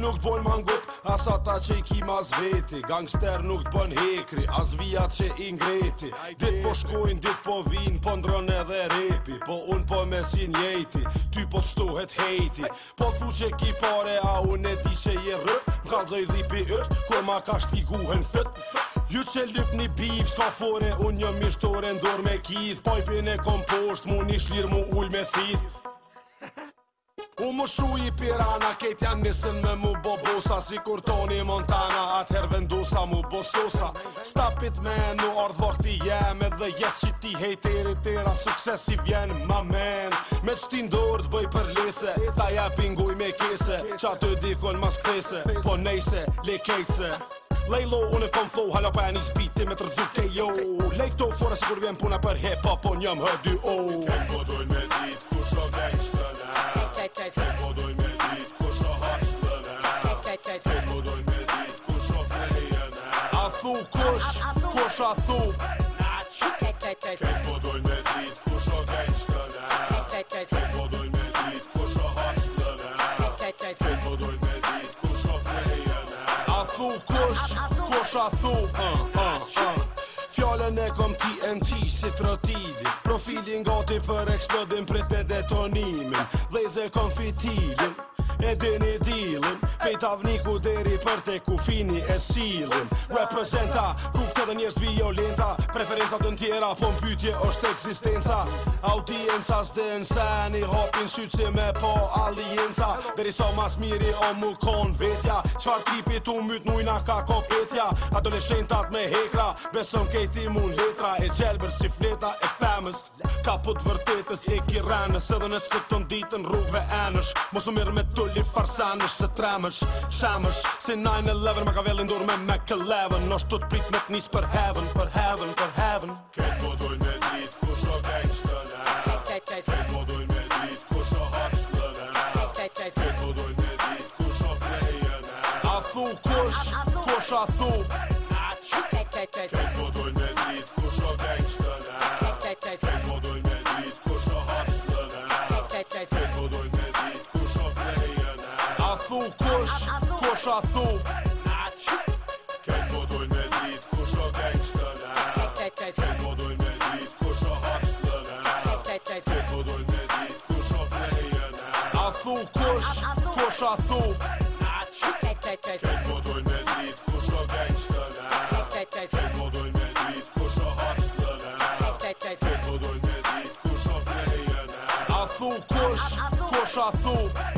nuk t'bojnë mangut As ata që i kima zveti Gangster nuk t'bën hekri As via që i ngreti Dit po shkojnë, dit po vinë Po ndrën edhe repi Po unë po me si njejti Ty po të shtohet hejti Po thu që ki pare A unë e di që je rëp M'ka zëj dhipi yt Kur ma ka shpiguhen thët Ju që lyp një bif, s'ka fore Unë një mishtore ndor me kith Pojpin e kompost, mu një shlir mu ull me thith U më shu i pirana, ketë janë nisën me mu bo busa Si kur toni Montana, atë vendusa mu bo Stapit me në ardhë vërë ti jeme dhe jes që ti hejtiri tira Sukses i ma men Me që ti ndurë të bëj për lese Ta ja pinguj me kese Qa të dikon mas këthese Po nejse, le kejtse Lejlo, unë e konflo, halo pa e zbiti me të rëzuke, jo Lejto, fora, si kur vjen puna për hip-hop, po njëm hë dy, oh të thu kush Kush a thu Kejt, kejt, kejt Kejt po dojnë me dit kush o gajnë që të po dojnë me dit kush o hasë të ne po dojnë me dit kush o gajnë ne A thu kush Kush a thu uh, uh, uh. Fjallën e kom TNT si trotidi Profilin gati për eksplodin prit me detonimin Dhe i ze kom fitilin edin i dilim Pej tavniku deri për te ku fini e silim Representa, ku këtë dhe njerës violenta Preferenca të në tjera, po mpytje është eksistenca Audienca s'de në hopin sytë si me po alienca Deri sa mas miri o mu kon vetja Qfar tipi tu myt nujna ka kopetja Adoleshentat me hekra, besën kejti mu letra E gjelber si fleta e pëmës Ka pëtë vërtetës e kirenës Edhe nëse të nditën rrugve enësh Mosu mirë me Folli farsanësh se tremësh Shemësh Si 9-11 Me ka vellin dur me me këllevën Nosh të të prit me të njësë për heaven Për heaven, për heaven Këtë modull me dit ku shë bëjnë së të lehë Këtë modull me dit ku shë hasë të lehë Këtë modull me dit ku shë bëjnë A thu kush, kush a thu Këtë modull me dit ku shë bëjnë së të lehë thun kush, kush a thun Kejt mo dojnë me dit, kush o gang së të le Kejt mo dojnë me dit, kush o hash të le Kejt mo dojnë me dit, kush o play e ne A thun kush, kush a thun Kejt mo dojnë me dit, kush o gang së të le Kejt mo me dit, kush o hash të le Kejt mo dojnë me dit, kush o play A thun kush, kush